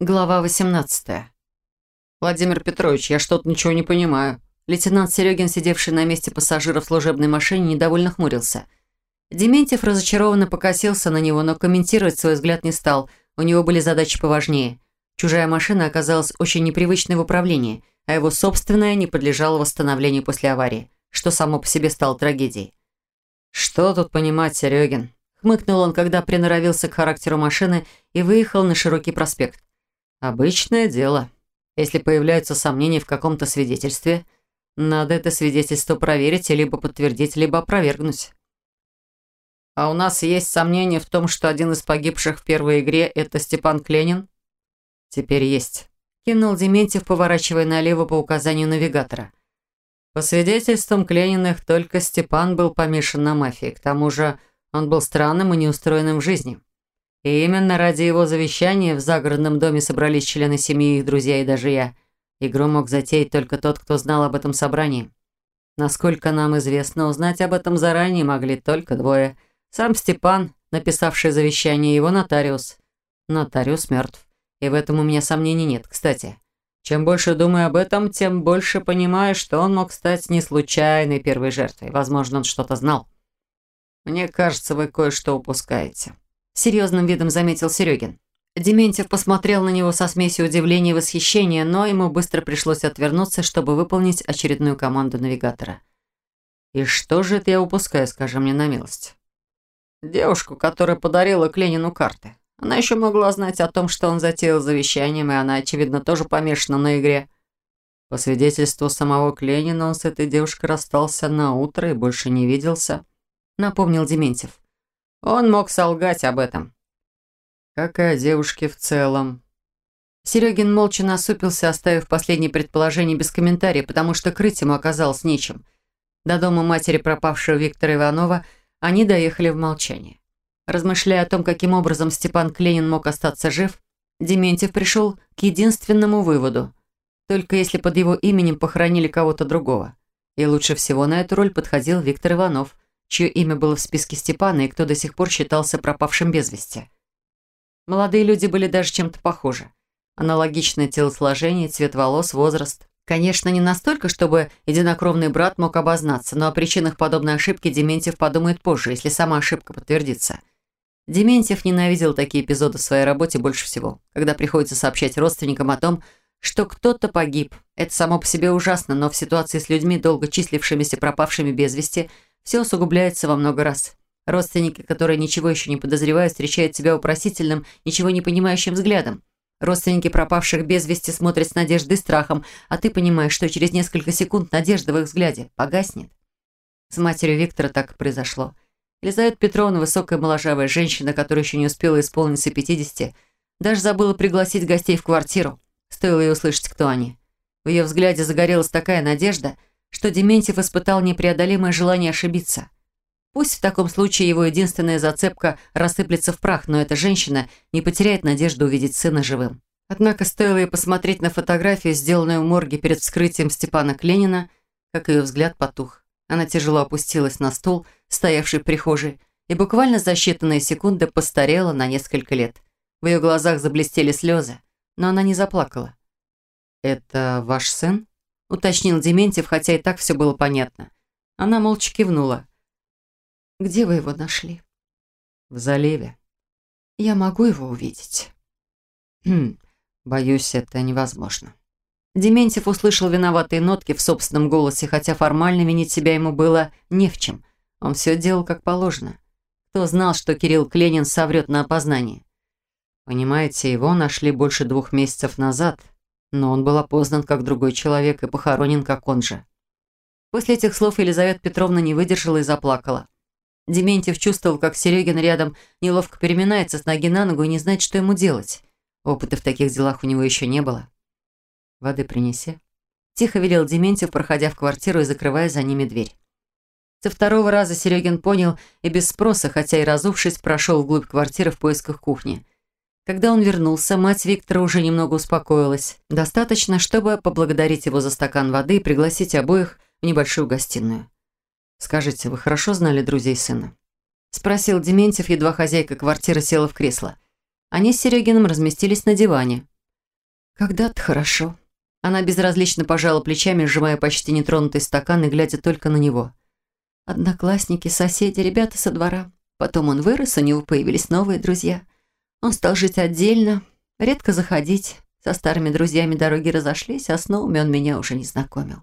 Глава 18. «Владимир Петрович, я что-то ничего не понимаю». Лейтенант Серегин, сидевший на месте пассажира в служебной машине, недовольно хмурился. Дементьев разочарованно покосился на него, но комментировать свой взгляд не стал. У него были задачи поважнее. Чужая машина оказалась очень непривычной в управлении, а его собственная не подлежала восстановлению после аварии, что само по себе стало трагедией. «Что тут понимать, Серегин?» Хмыкнул он, когда приноровился к характеру машины и выехал на широкий проспект. Обычное дело. Если появляются сомнения в каком-то свидетельстве, надо это свидетельство проверить либо подтвердить, либо опровергнуть. А у нас есть сомнения в том, что один из погибших в первой игре – это Степан Кленин? Теперь есть. Кинул Дементьев, поворачивая налево по указанию навигатора. По свидетельствам Клениных, только Степан был помешан на мафии. К тому же он был странным и неустроенным в жизни. И именно ради его завещания в загородном доме собрались члены семьи, их друзья и даже я. Игру мог затеять только тот, кто знал об этом собрании. Насколько нам известно, узнать об этом заранее могли только двое. Сам Степан, написавший завещание, его нотариус. Нотариус мертв. И в этом у меня сомнений нет. Кстати, чем больше думаю об этом, тем больше понимаю, что он мог стать не случайной первой жертвой. Возможно, он что-то знал. Мне кажется, вы кое-что упускаете серьезным видом заметил Серегин. Дементьев посмотрел на него со смесью удивления и восхищения, но ему быстро пришлось отвернуться, чтобы выполнить очередную команду навигатора. «И что же это я упускаю, скажи мне на милость?» «Девушку, которая подарила Кленину карты. Она еще могла знать о том, что он затеял завещанием, и она, очевидно, тоже помешана на игре». По свидетельству самого Кленина, он с этой девушкой расстался на утро и больше не виделся, напомнил Дементьев. Он мог солгать об этом. Как и о девушке в целом. Серегин молча насупился, оставив последнее предположение без комментария, потому что крыть ему оказалось нечем. До дома матери пропавшего Виктора Иванова они доехали в молчании. Размышляя о том, каким образом Степан Кленин мог остаться жив, Дементьев пришел к единственному выводу. Только если под его именем похоронили кого-то другого. И лучше всего на эту роль подходил Виктор Иванов – чье имя было в списке Степана и кто до сих пор считался пропавшим без вести. Молодые люди были даже чем-то похожи. Аналогичное телосложение, цвет волос, возраст. Конечно, не настолько, чтобы единокровный брат мог обознаться, но о причинах подобной ошибки Дементьев подумает позже, если сама ошибка подтвердится. Дементьев ненавидел такие эпизоды в своей работе больше всего, когда приходится сообщать родственникам о том, что кто-то погиб. Это само по себе ужасно, но в ситуации с людьми, долго числившимися пропавшими без вести – все усугубляется во много раз. Родственники, которые ничего еще не подозревают, встречают тебя вопросительным, ничего не понимающим взглядом. Родственники пропавших без вести смотрят с надеждой и страхом, а ты понимаешь, что через несколько секунд надежда в их взгляде погаснет. С матерью Виктора так и произошло. Елизавета Петровна, высокая моложавая женщина, которая еще не успела исполниться 50, даже забыла пригласить гостей в квартиру. Стоило ей услышать, кто они. В ее взгляде загорелась такая надежда – что Дементьев испытал непреодолимое желание ошибиться. Пусть в таком случае его единственная зацепка рассыплется в прах, но эта женщина не потеряет надежду увидеть сына живым. Однако стоило ей посмотреть на фотографию, сделанную в морге перед вскрытием Степана Кленина, как ее взгляд потух. Она тяжело опустилась на стул, стоявший в прихожей, и буквально за считанные секунды постарела на несколько лет. В ее глазах заблестели слезы, но она не заплакала. «Это ваш сын?» Уточнил Дементьев, хотя и так все было понятно. Она молча кивнула. «Где вы его нашли?» «В заливе». «Я могу его увидеть?» «Хм, боюсь, это невозможно». Дементьев услышал виноватые нотки в собственном голосе, хотя формально винить себя ему было не в чем. Он все делал как положено. Кто знал, что Кирилл Кленин соврет на опознании? Понимаете, его нашли больше двух месяцев назад, но он был опознан как другой человек и похоронен как он же. После этих слов Елизавета Петровна не выдержала и заплакала. Дементьев чувствовал, как Серегин рядом неловко переминается с ноги на ногу и не знает, что ему делать. Опыта в таких делах у него еще не было. «Воды принеси». Тихо велел Дементьев, проходя в квартиру и закрывая за ними дверь. Со второго раза Серегин понял и без спроса, хотя и разувшись, прошел вглубь квартиры в поисках кухни – когда он вернулся, мать Виктора уже немного успокоилась. Достаточно, чтобы поблагодарить его за стакан воды и пригласить обоих в небольшую гостиную. «Скажите, вы хорошо знали друзей сына?» Спросил Дементьев, едва хозяйка квартиры села в кресло. Они с Серегиным разместились на диване. Когда-то хорошо. Она безразлично пожала плечами, сжимая почти нетронутый стакан и глядя только на него. Одноклассники, соседи, ребята со двора. Потом он вырос, у него появились новые друзья. Он стал жить отдельно, редко заходить. Со старыми друзьями дороги разошлись, а с новыми он меня уже не знакомил.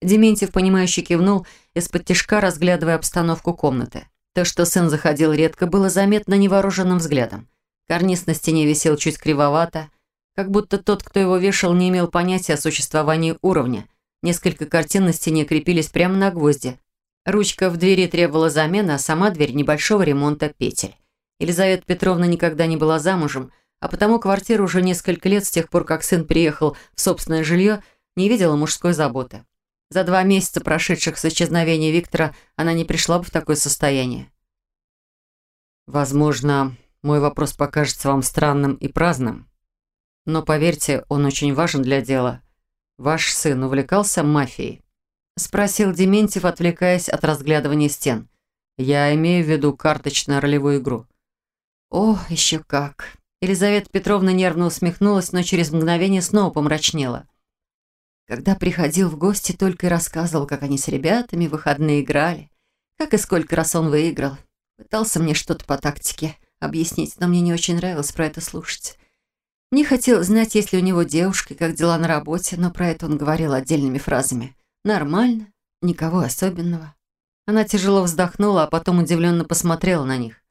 Дементьев, понимающе кивнул, из-под тишка разглядывая обстановку комнаты. То, что сын заходил редко, было заметно невооруженным взглядом. Карниз на стене висел чуть кривовато, как будто тот, кто его вешал, не имел понятия о существовании уровня. Несколько картин на стене крепились прямо на гвозди. Ручка в двери требовала замены, а сама дверь небольшого ремонта петель. Елизавета Петровна никогда не была замужем, а потому квартира уже несколько лет с тех пор, как сын приехал в собственное жилье, не видела мужской заботы. За два месяца, прошедших с исчезновения Виктора, она не пришла бы в такое состояние. Возможно, мой вопрос покажется вам странным и праздным. Но поверьте, он очень важен для дела. Ваш сын увлекался мафией? Спросил Дементьев, отвлекаясь от разглядывания стен. Я имею в виду карточно-ролевую игру. О, еще как. Елизавета Петровна нервно усмехнулась, но через мгновение снова помрачнела. Когда приходил в гости, только и рассказывал, как они с ребятами в выходные играли, как и сколько раз он выиграл. Пытался мне что-то по тактике объяснить, но мне не очень нравилось про это слушать. Мне хотелось знать, есть ли у него девушка, как дела на работе, но про это он говорил отдельными фразами. «Нормально, никого особенного». Она тяжело вздохнула, а потом удивленно посмотрела на них.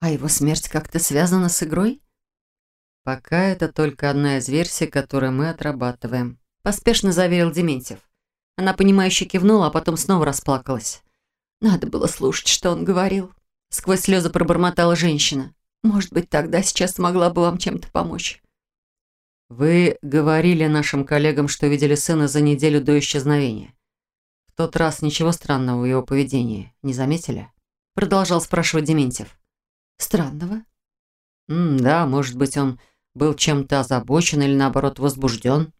«А его смерть как-то связана с игрой?» «Пока это только одна из версий, которую мы отрабатываем», поспешно заверил Дементьев. Она, понимающе кивнула, а потом снова расплакалась. «Надо было слушать, что он говорил». Сквозь слезы пробормотала женщина. «Может быть, тогда сейчас смогла бы вам чем-то помочь». «Вы говорили нашим коллегам, что видели сына за неделю до исчезновения. В тот раз ничего странного в его поведении не заметили?» Продолжал спрашивать Дементьев. «Странного?» М «Да, может быть, он был чем-то озабочен или, наоборот, возбужден?»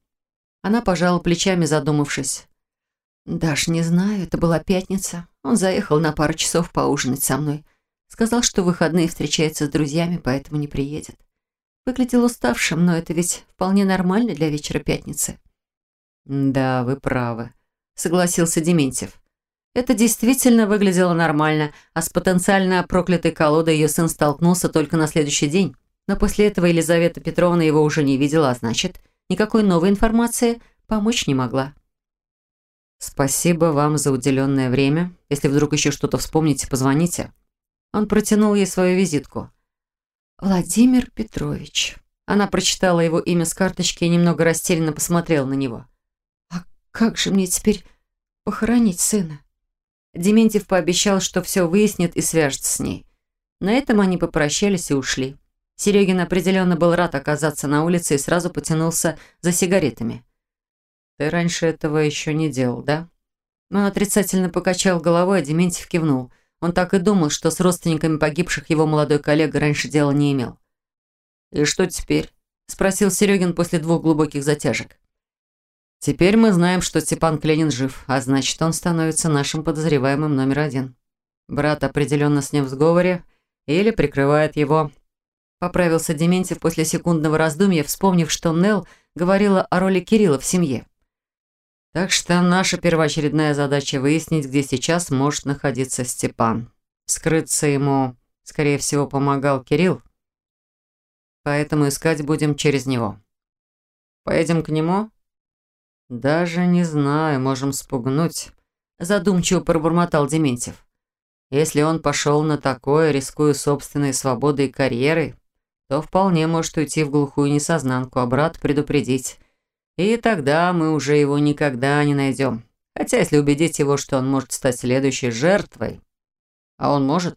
Она пожала плечами, задумавшись. «Даш, не знаю, это была пятница. Он заехал на пару часов поужинать со мной. Сказал, что в выходные встречается с друзьями, поэтому не приедет. Выглядел уставшим, но это ведь вполне нормально для вечера пятницы». «Да, вы правы», — согласился Дементьев. Это действительно выглядело нормально, а с потенциально проклятой колодой ее сын столкнулся только на следующий день. Но после этого Елизавета Петровна его уже не видела, а значит, Никакой новой информации помочь не могла. «Спасибо вам за уделенное время. Если вдруг еще что-то вспомните, позвоните». Он протянул ей свою визитку. «Владимир Петрович». Она прочитала его имя с карточки и немного растерянно посмотрела на него. «А как же мне теперь похоронить сына?» Дементьев пообещал, что все выяснит и свяжется с ней. На этом они попрощались и ушли. Серегин определенно был рад оказаться на улице и сразу потянулся за сигаретами. «Ты раньше этого еще не делал, да?» Он отрицательно покачал головой, а Дементьев кивнул. Он так и думал, что с родственниками погибших его молодой коллега раньше дела не имел. «И что теперь?» – спросил Серегин после двух глубоких затяжек. «Теперь мы знаем, что Степан Кленин жив, а значит, он становится нашим подозреваемым номер один. Брат определенно с ним в сговоре или прикрывает его, Поправился Дементьев после секундного раздумья, вспомнив, что Нелл говорила о роли Кирилла в семье. Так что наша первоочередная задача выяснить, где сейчас может находиться Степан. Скрыться ему, скорее всего, помогал Кирилл. Поэтому искать будем через него. Поедем к нему? Даже не знаю, можем спугнуть. Задумчиво пробормотал Дементьев. Если он пошел на такое, рискуя собственной свободой и карьерой, то вполне может уйти в глухую несознанку, а брат предупредить. И тогда мы уже его никогда не найдем. Хотя если убедить его, что он может стать следующей жертвой... А он может?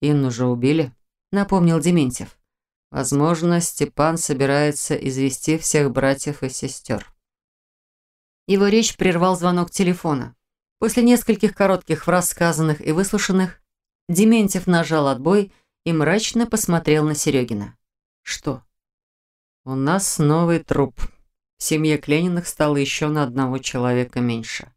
Инну же убили, напомнил Дементьев. Возможно, Степан собирается извести всех братьев и сестер. Его речь прервал звонок телефона. После нескольких коротких фраз, сказанных и выслушанных, Дементьев нажал отбой и мрачно посмотрел на Серегина. «Что?» «У нас новый труп. В семье Клениных стало еще на одного человека меньше».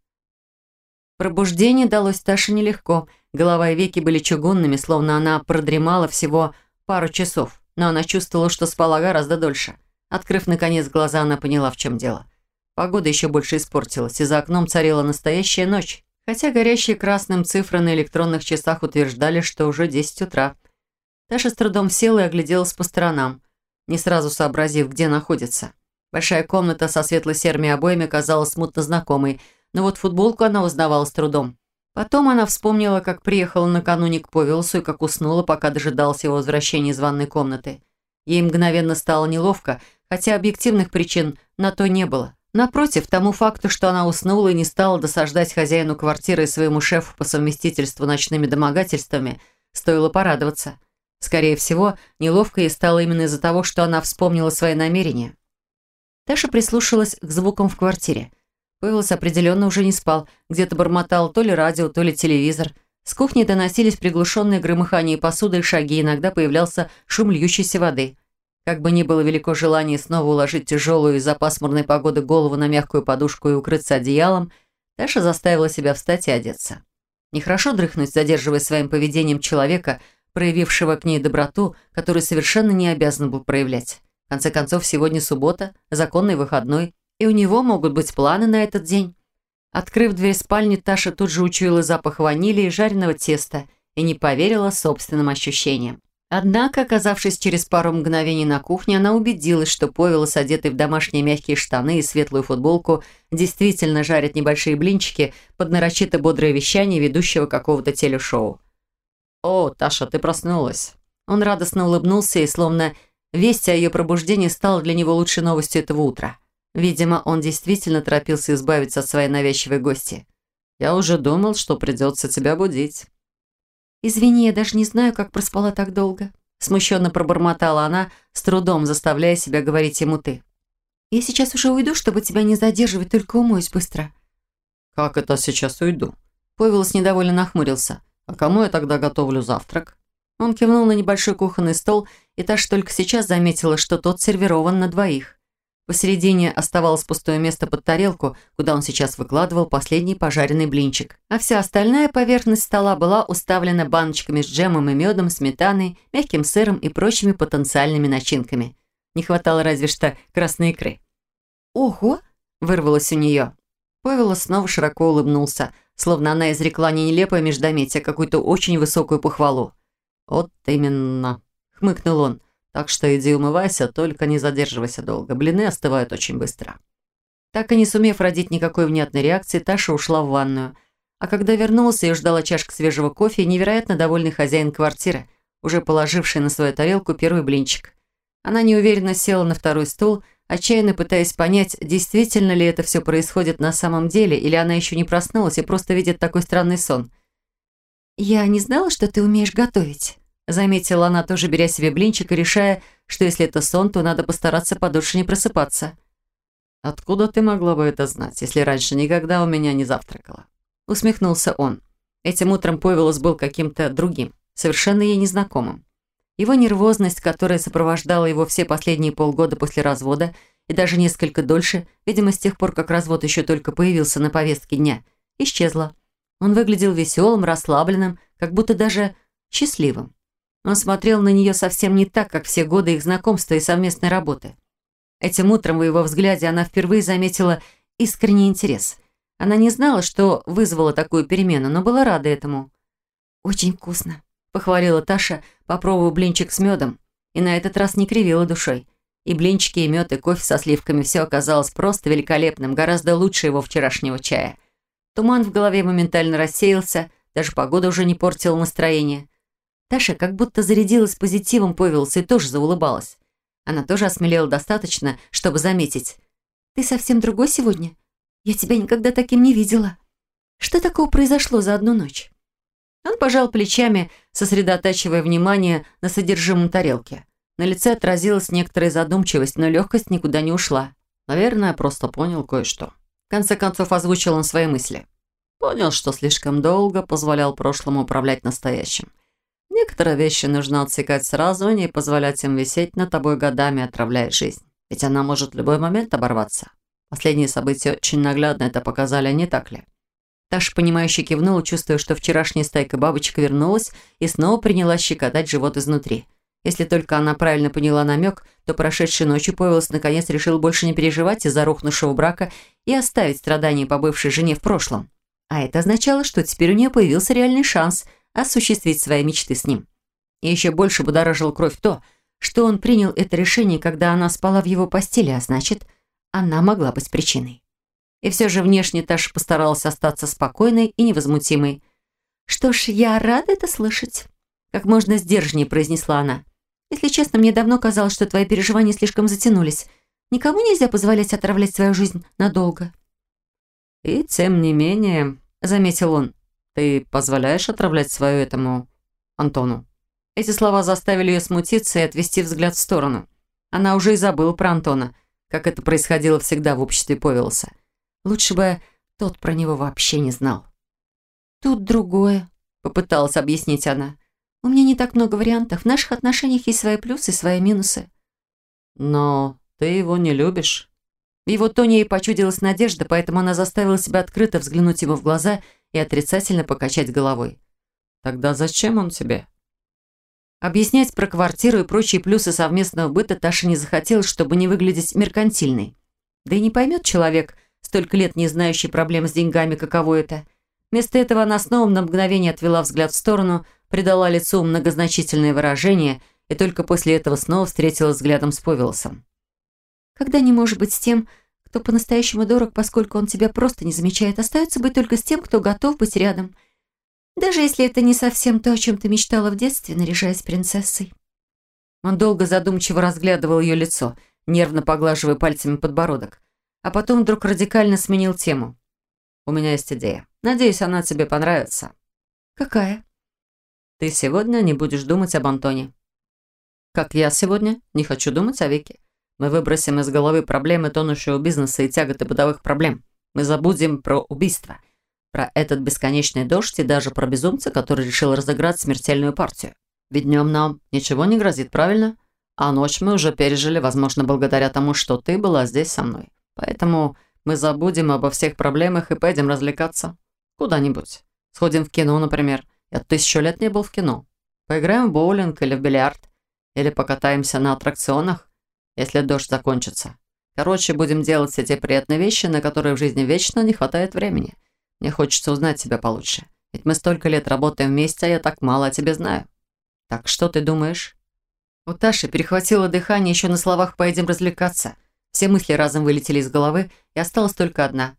Пробуждение далось Таше нелегко. Голова и веки были чугунными, словно она продремала всего пару часов, но она чувствовала, что спала гораздо дольше. Открыв, наконец, глаза, она поняла, в чем дело. Погода еще больше испортилась, и за окном царила настоящая ночь. Хотя горящие красным цифры на электронных часах утверждали, что уже 10 утра. Таша с трудом села и огляделась по сторонам, не сразу сообразив, где находится. Большая комната со светло-серыми обоями казалась смутно знакомой, но вот футболку она узнавала с трудом. Потом она вспомнила, как приехала накануне к Повелсу и как уснула, пока дожидалась его возвращения из ванной комнаты. Ей мгновенно стало неловко, хотя объективных причин на то не было. Напротив, тому факту, что она уснула и не стала досаждать хозяину квартиры и своему шефу по совместительству ночными домогательствами, стоило порадоваться. Скорее всего, неловко ей стало именно из-за того, что она вспомнила свои намерения. Таша прислушалась к звукам в квартире. Павелс определенно уже не спал, где-то бормотал то ли радио, то ли телевизор. С кухни доносились приглушенные громыхания посуды и шаги, иногда появлялся шум льющейся воды. Как бы ни было велико желание снова уложить тяжелую из-за пасмурной погоды голову на мягкую подушку и укрыться одеялом, Таша заставила себя встать и одеться. Нехорошо дрыхнуть, задерживая своим поведением человека, проявившего к ней доброту, которую совершенно не обязан был проявлять. В конце концов, сегодня суббота, законный выходной, и у него могут быть планы на этот день. Открыв дверь спальни, Таша тут же учуяла запах ванили и жареного теста и не поверила собственным ощущениям. Однако, оказавшись через пару мгновений на кухне, она убедилась, что Повелос, одетый в домашние мягкие штаны и светлую футболку, действительно жарит небольшие блинчики под нарочито бодрое вещание ведущего какого-то телешоу. «О, Таша, ты проснулась!» Он радостно улыбнулся и, словно весть о ее пробуждении стала для него лучшей новостью этого утра. Видимо, он действительно торопился избавиться от своей навязчивой гости. «Я уже думал, что придется тебя будить». «Извини, я даже не знаю, как проспала так долго», смущенно пробормотала она, с трудом заставляя себя говорить ему «ты». «Я сейчас уже уйду, чтобы тебя не задерживать, только умоюсь быстро». «Как это сейчас уйду?» Повелос недовольно нахмурился. «А кому я тогда готовлю завтрак?» Он кивнул на небольшой кухонный стол, и Таша только сейчас заметила, что тот сервирован на двоих. Посередине оставалось пустое место под тарелку, куда он сейчас выкладывал последний пожаренный блинчик. А вся остальная поверхность стола была уставлена баночками с джемом и медом, сметаной, мягким сыром и прочими потенциальными начинками. Не хватало разве что красной икры. «Ого!» – вырвалось у нее. Павел снова широко улыбнулся – словно она изрекла не нелепое междометие, а какую-то очень высокую похвалу. «Вот именно», — хмыкнул он. «Так что иди умывайся, только не задерживайся долго. Блины остывают очень быстро». Так и не сумев родить никакой внятной реакции, Таша ушла в ванную. А когда вернулся, ее ждала чашка свежего кофе и невероятно довольный хозяин квартиры, уже положивший на свою тарелку первый блинчик. Она неуверенно села на второй стул отчаянно пытаясь понять, действительно ли это все происходит на самом деле, или она еще не проснулась и просто видит такой странный сон. «Я не знала, что ты умеешь готовить», — заметила она, тоже беря себе блинчик и решая, что если это сон, то надо постараться подольше не просыпаться. «Откуда ты могла бы это знать, если раньше никогда у меня не завтракала?» Усмехнулся он. Этим утром Повелос был каким-то другим, совершенно ей незнакомым. Его нервозность, которая сопровождала его все последние полгода после развода и даже несколько дольше, видимо, с тех пор, как развод еще только появился на повестке дня, исчезла. Он выглядел веселым, расслабленным, как будто даже счастливым. Он смотрел на нее совсем не так, как все годы их знакомства и совместной работы. Этим утром в его взгляде она впервые заметила искренний интерес. Она не знала, что вызвало такую перемену, но была рада этому. «Очень вкусно», похвалила Таша, попробовав блинчик с медом. И на этот раз не кривила душой. И блинчики, и мед, и кофе со сливками все оказалось просто великолепным, гораздо лучше его вчерашнего чая. Туман в голове моментально рассеялся, даже погода уже не портила настроение. Таша как будто зарядилась позитивом, повелся и тоже заулыбалась. Она тоже осмелела достаточно, чтобы заметить. «Ты совсем другой сегодня? Я тебя никогда таким не видела. Что такого произошло за одну ночь?» Он пожал плечами, сосредотачивая внимание на содержимом тарелки. На лице отразилась некоторая задумчивость, но легкость никуда не ушла. Наверное, просто понял кое-что. В конце концов, озвучил он свои мысли. Понял, что слишком долго позволял прошлому управлять настоящим. Некоторые вещи нужно отсекать сразу не позволять им висеть над тобой годами, отравляя жизнь. Ведь она может в любой момент оборваться. Последние события очень наглядно это показали, не так ли? Таша, понимающе кивнула, чувствуя, что вчерашняя стайка бабочек вернулась и снова принялась щекотать живот изнутри. Если только она правильно поняла намек, то прошедшей ночью Повелос наконец решил больше не переживать из-за рухнувшего брака и оставить страдания по бывшей жене в прошлом. А это означало, что теперь у нее появился реальный шанс осуществить свои мечты с ним. И еще больше будоражил кровь то, что он принял это решение, когда она спала в его постели, а значит, она могла быть причиной. И все же внешне Таша постаралась остаться спокойной и невозмутимой. «Что ж, я рада это слышать», — как можно сдержаннее произнесла она. «Если честно, мне давно казалось, что твои переживания слишком затянулись. Никому нельзя позволять отравлять свою жизнь надолго». «И тем не менее», — заметил он, — «ты позволяешь отравлять свою этому Антону?» Эти слова заставили ее смутиться и отвести взгляд в сторону. Она уже и забыла про Антона, как это происходило всегда в обществе Повелоса. Лучше бы тот про него вообще не знал. «Тут другое», — попыталась объяснить она. «У меня не так много вариантов. В наших отношениях есть свои плюсы и свои минусы». «Но ты его не любишь». В его тоне ей почудилась надежда, поэтому она заставила себя открыто взглянуть ему в глаза и отрицательно покачать головой. «Тогда зачем он тебе?» Объяснять про квартиру и прочие плюсы совместного быта Таша не захотелось, чтобы не выглядеть меркантильной. Да и не поймет человек, столько лет не знающий проблем с деньгами, каково это. Вместо этого она снова на мгновение отвела взгляд в сторону, придала лицу многозначительное выражение и только после этого снова встретилась взглядом с Повелосом. «Когда не может быть с тем, кто по-настоящему дорог, поскольку он тебя просто не замечает, остается быть только с тем, кто готов быть рядом», даже если это не совсем то, о чем ты мечтала в детстве, наряжаясь принцессой. Он долго задумчиво разглядывал ее лицо, нервно поглаживая пальцами подбородок, а потом вдруг радикально сменил тему. «У меня есть идея. Надеюсь, она тебе понравится». «Какая?» «Ты сегодня не будешь думать об Антоне». «Как я сегодня не хочу думать о Вике. Мы выбросим из головы проблемы тонущего бизнеса и тяготы бытовых проблем. Мы забудем про убийство» про этот бесконечный дождь и даже про безумца, который решил разыграть смертельную партию. Ведь днем нам ничего не грозит, правильно? А ночь мы уже пережили, возможно, благодаря тому, что ты была здесь со мной. Поэтому мы забудем обо всех проблемах и пойдем развлекаться. Куда-нибудь. Сходим в кино, например. Я тысячу лет не был в кино. Поиграем в боулинг или в бильярд. Или покатаемся на аттракционах, если дождь закончится. Короче, будем делать все те приятные вещи, на которые в жизни вечно не хватает времени. Мне хочется узнать тебя получше. Ведь мы столько лет работаем вместе, а я так мало о тебе знаю. Так что ты думаешь?» У Таши перехватило дыхание еще на словах «поедем развлекаться». Все мысли разом вылетели из головы, и осталась только одна.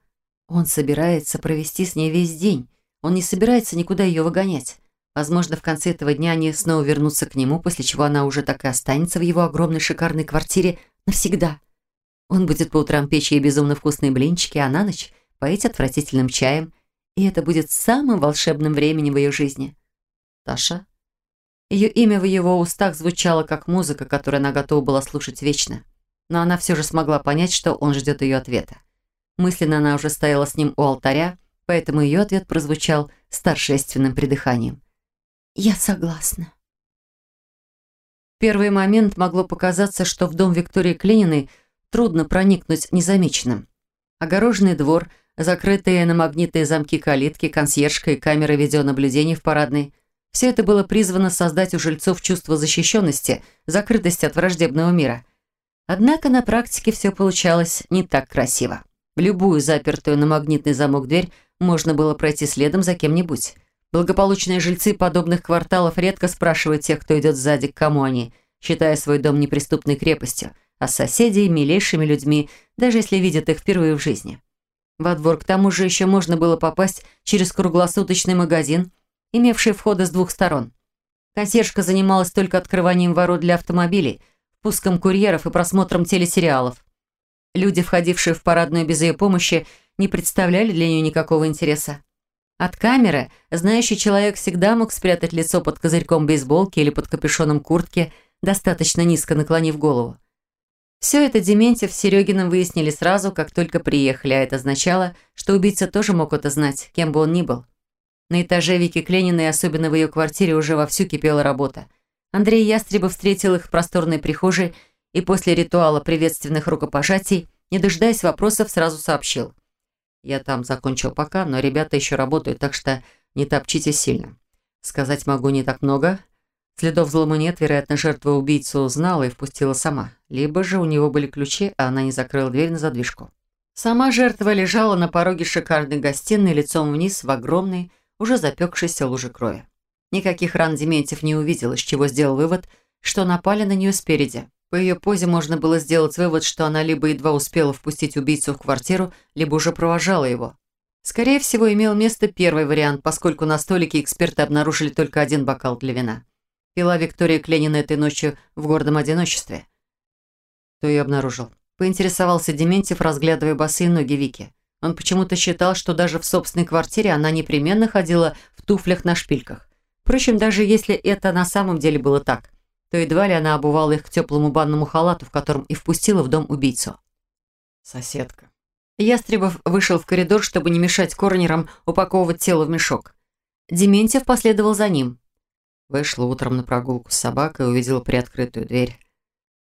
Он собирается провести с ней весь день. Он не собирается никуда ее выгонять. Возможно, в конце этого дня они снова вернутся к нему, после чего она уже так и останется в его огромной шикарной квартире навсегда. Он будет по утрам печь ей безумно вкусные блинчики, а на ночь поить отвратительным чаем, и это будет самым волшебным временем в ее жизни. Таша? Ее имя в его устах звучало как музыка, которую она готова была слушать вечно. Но она все же смогла понять, что он ждет ее ответа. Мысленно она уже стояла с ним у алтаря, поэтому ее ответ прозвучал с торжественным придыханием. «Я согласна». В первый момент могло показаться, что в дом Виктории Клининой трудно проникнуть незамеченным. Огороженный двор – закрытые на магнитные замки калитки, консьержка и камеры видеонаблюдения в парадной. Все это было призвано создать у жильцов чувство защищенности, закрытости от враждебного мира. Однако на практике все получалось не так красиво. Любую запертую на магнитный замок дверь можно было пройти следом за кем-нибудь. Благополучные жильцы подобных кварталов редко спрашивают тех, кто идет сзади, к кому они, считая свой дом неприступной крепостью, а соседей – милейшими людьми, даже если видят их впервые в жизни. Во двор к тому же еще можно было попасть через круглосуточный магазин, имевший входы с двух сторон. Консьержка занималась только открыванием ворот для автомобилей, пуском курьеров и просмотром телесериалов. Люди, входившие в парадную без ее помощи, не представляли для нее никакого интереса. От камеры знающий человек всегда мог спрятать лицо под козырьком бейсболки или под капюшоном куртки, достаточно низко наклонив голову. Все это Дементьев с Серегиным выяснили сразу, как только приехали, а это означало, что убийца тоже мог это знать, кем бы он ни был. На этаже Вики Клениной, особенно в ее квартире, уже вовсю кипела работа. Андрей Ястребов встретил их в просторной прихожей и после ритуала приветственных рукопожатий, не дожидаясь вопросов, сразу сообщил. «Я там закончил пока, но ребята еще работают, так что не топчите сильно. Сказать могу не так много. Следов взлома нет, вероятно, жертва убийцу узнала и впустила сама. Либо же у него были ключи, а она не закрыла дверь на задвижку. Сама жертва лежала на пороге шикарной гостиной лицом вниз в огромной, уже запекшейся луже крови. Никаких ран Дементьев не увидел, из чего сделал вывод, что напали на нее спереди. По ее позе можно было сделать вывод, что она либо едва успела впустить убийцу в квартиру, либо уже провожала его. Скорее всего, имел место первый вариант, поскольку на столике эксперты обнаружили только один бокал для вина. Пила Виктория Кленина этой ночью в гордом одиночестве. Кто ее обнаружил? Поинтересовался Дементьев, разглядывая босые ноги Вики. Он почему-то считал, что даже в собственной квартире она непременно ходила в туфлях на шпильках. Впрочем, даже если это на самом деле было так, то едва ли она обувала их к теплому банному халату, в котором и впустила в дом убийцу. Соседка. Ястребов вышел в коридор, чтобы не мешать коронерам упаковывать тело в мешок. Дементьев последовал за ним. Вышла утром на прогулку с собакой и увидела приоткрытую дверь.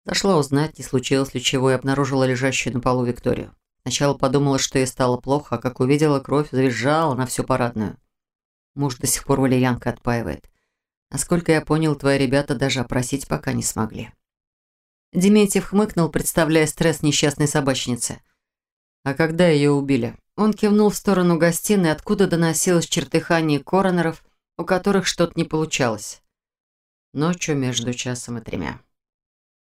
Зашла узнать, не случилось ли чего, и обнаружила лежащую на полу Викторию. Сначала подумала, что ей стало плохо, а как увидела кровь, завизжала на всю парадную. Муж до сих пор валерьянка отпаивает. Насколько я понял, твои ребята даже опросить пока не смогли. Дементьев хмыкнул, представляя стресс несчастной собачницы. А когда ее убили? Он кивнул в сторону гостиной, откуда доносилось чертыхание коронеров, у которых что-то не получалось. Ночью между часом и тремя.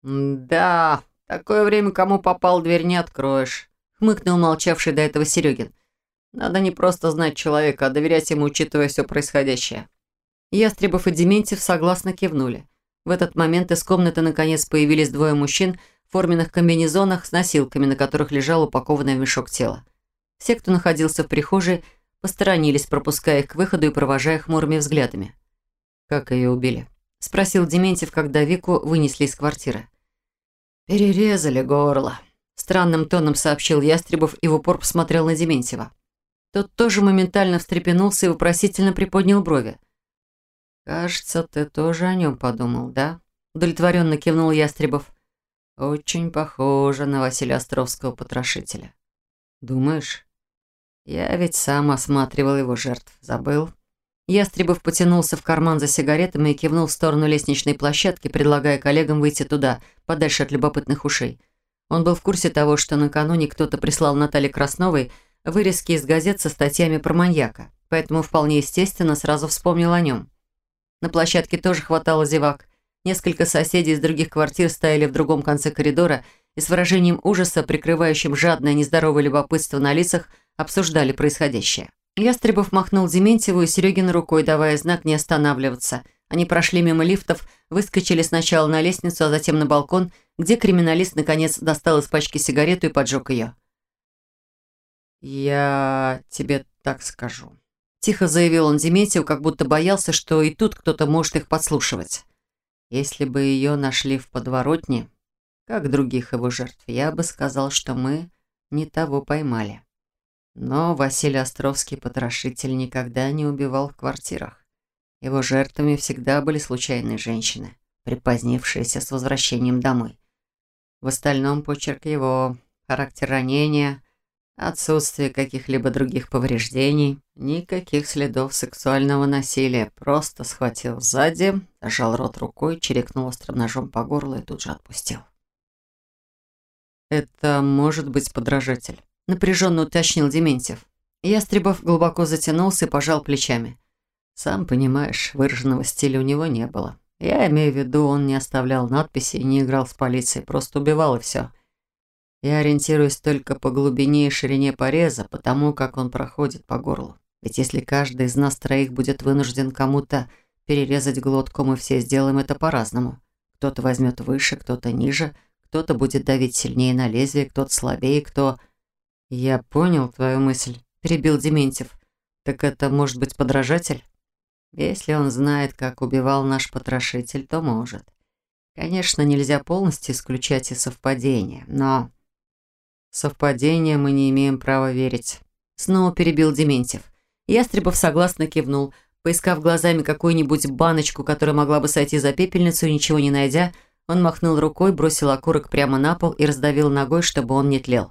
«Да, такое время кому попал, дверь не откроешь», хмыкнул молчавший до этого Серегин. «Надо не просто знать человека, а доверять ему, учитывая все происходящее». Ястребов и Дементьев согласно кивнули. В этот момент из комнаты наконец появились двое мужчин в форменных комбинезонах с носилками, на которых лежал упакованное в мешок тело. Все, кто находился в прихожей, посторонились, пропуская их к выходу и провожая хмурыми взглядами. «Как ее убили?» – спросил Дементьев, когда Вику вынесли из квартиры. «Перерезали горло», – странным тоном сообщил Ястребов и в упор посмотрел на Дементьева. Тот тоже моментально встрепенулся и вопросительно приподнял брови. «Кажется, ты тоже о нем подумал, да?» Удовлетворенно кивнул Ястребов. «Очень похоже на Василия Островского потрошителя. Думаешь? Я ведь сам осматривал его жертв. Забыл?» Ястребов потянулся в карман за сигаретами и кивнул в сторону лестничной площадки, предлагая коллегам выйти туда, подальше от любопытных ушей. Он был в курсе того, что накануне кто-то прислал Наталье Красновой вырезки из газет со статьями про маньяка, поэтому вполне естественно сразу вспомнил о нем. На площадке тоже хватало зевак. Несколько соседей из других квартир стояли в другом конце коридора и с выражением ужаса, прикрывающим жадное нездоровое любопытство на лицах, обсуждали происходящее. Ястребов махнул Дементьеву и Серегину рукой, давая знак не останавливаться. Они прошли мимо лифтов, выскочили сначала на лестницу, а затем на балкон, где криминалист наконец достал из пачки сигарету и поджег ее. «Я тебе так скажу», Тихо заявил он Дементьеву, как будто боялся, что и тут кто-то может их подслушивать. Если бы ее нашли в подворотне, как других его жертв, я бы сказал, что мы не того поймали. Но Василий Островский, потрошитель, никогда не убивал в квартирах. Его жертвами всегда были случайные женщины, припозднившиеся с возвращением домой. В остальном почерк его, характер ранения, Отсутствие каких-либо других повреждений, никаких следов сексуального насилия. Просто схватил сзади, зажал рот рукой, чирикнул острым ножом по горлу и тут же отпустил. «Это может быть подражатель», — напряженно уточнил Дементьев. Ястребов глубоко затянулся и пожал плечами. «Сам понимаешь, выраженного стиля у него не было. Я имею в виду, он не оставлял надписи и не играл с полицией, просто убивал и все. Я ориентируюсь только по глубине и ширине пореза, потому как он проходит по горлу. Ведь если каждый из нас троих будет вынужден кому-то перерезать глотку, мы все сделаем это по-разному. Кто-то возьмет выше, кто-то ниже, кто-то будет давить сильнее на лезвие, кто-то слабее, кто... «Я понял твою мысль», – перебил Дементьев. «Так это может быть подражатель?» «Если он знает, как убивал наш потрошитель, то может. Конечно, нельзя полностью исключать и совпадения, но...» «Совпадение мы не имеем права верить», — снова перебил Дементьев. Ястребов согласно кивнул, поискав глазами какую-нибудь баночку, которая могла бы сойти за пепельницу, ничего не найдя, он махнул рукой, бросил окурок прямо на пол и раздавил ногой, чтобы он не тлел.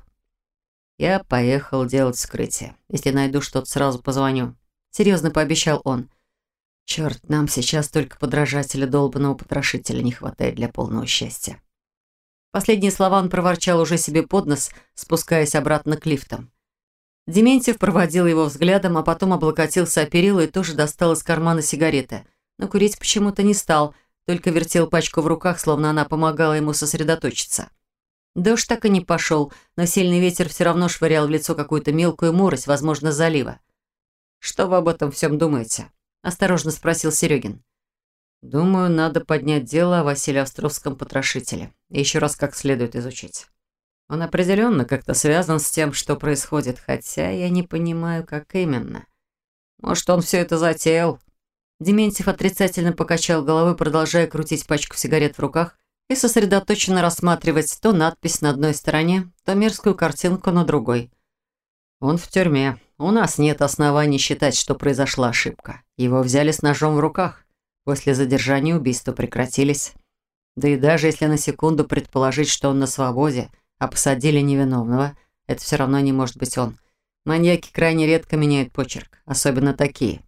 «Я поехал делать вскрытие. Если найду что-то, сразу позвоню», — серьезно пообещал он. Черт, нам сейчас только подражателя долбанного потрошителя не хватает для полного счастья. Последние слова он проворчал уже себе под нос, спускаясь обратно к лифтам. Дементьев проводил его взглядом, а потом облокотился о перила и тоже достал из кармана сигареты. Но курить почему-то не стал, только вертел пачку в руках, словно она помогала ему сосредоточиться. Дождь так и не пошел, но сильный ветер все равно швырял в лицо какую-то мелкую морось, возможно, залива. «Что вы об этом всем думаете?» – осторожно спросил Серегин. «Думаю, надо поднять дело о Василии Островском потрошителе и еще раз как следует изучить. Он определенно как-то связан с тем, что происходит, хотя я не понимаю, как именно. Может, он все это затеял?» Дементьев отрицательно покачал головой, продолжая крутить пачку сигарет в руках и сосредоточенно рассматривать то надпись на одной стороне, то мерзкую картинку на другой. Он в тюрьме. У нас нет оснований считать, что произошла ошибка. Его взяли с ножом в руках. После задержания убийства прекратились. Да и даже если на секунду предположить, что он на свободе, а посадили невиновного, это все равно не может быть он. Маньяки крайне редко меняют почерк, особенно такие.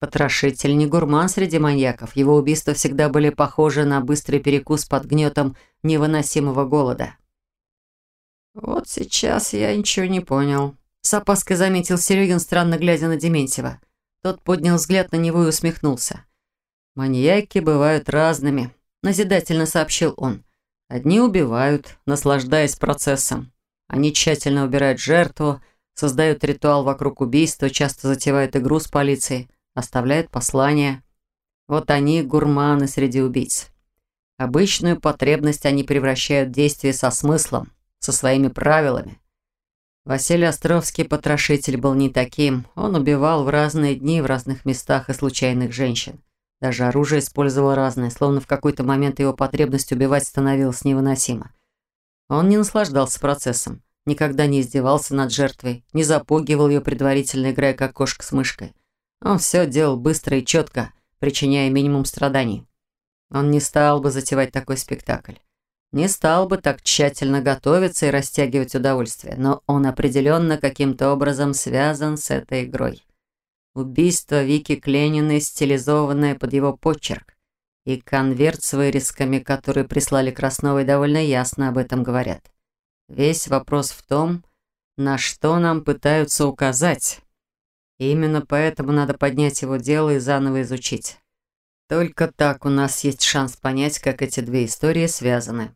Потрошитель не гурман среди маньяков. Его убийства всегда были похожи на быстрый перекус под гнетом невыносимого голода. «Вот сейчас я ничего не понял», — с опаской заметил Серегин, странно глядя на Дементьева. Тот поднял взгляд на него и усмехнулся. «Маньяки бывают разными», – назидательно сообщил он. «Одни убивают, наслаждаясь процессом. Они тщательно убирают жертву, создают ритуал вокруг убийства, часто затевают игру с полицией, оставляют послания. Вот они гурманы среди убийц. Обычную потребность они превращают в действие со смыслом, со своими правилами. Василий Островский потрошитель был не таким. Он убивал в разные дни в разных местах и случайных женщин. Даже оружие использовал разное, словно в какой-то момент его потребность убивать становилась невыносима. Он не наслаждался процессом, никогда не издевался над жертвой, не запугивал ее предварительно, играя как кошка с мышкой. Он все делал быстро и четко, причиняя минимум страданий. Он не стал бы затевать такой спектакль. Не стал бы так тщательно готовиться и растягивать удовольствие, но он определенно каким-то образом связан с этой игрой. Убийство Вики Клениной, стилизованное под его почерк. И конверт с вырезками, которые прислали Красновой, довольно ясно об этом говорят. Весь вопрос в том, на что нам пытаются указать. И именно поэтому надо поднять его дело и заново изучить. Только так у нас есть шанс понять, как эти две истории связаны.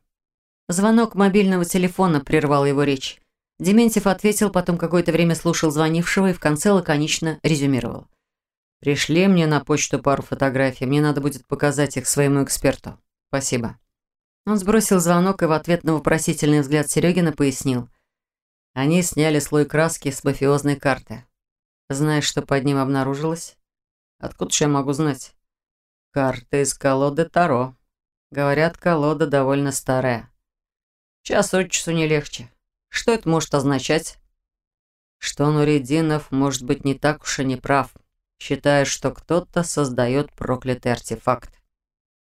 Звонок мобильного телефона прервал его речь. Дементьев ответил, потом какое-то время слушал звонившего и в конце лаконично резюмировал. «Пришли мне на почту пару фотографий. Мне надо будет показать их своему эксперту. Спасибо». Он сбросил звонок и в ответ на вопросительный взгляд Серегина пояснил. Они сняли слой краски с мафиозной карты. Знаешь, что под ним обнаружилось? Откуда же я могу знать? Карта из колоды Таро. Говорят, колода довольно старая. Час от часу не легче. Что это может означать? Что Нуридинов может быть не так уж и не прав, считая, что кто-то создает проклятый артефакт.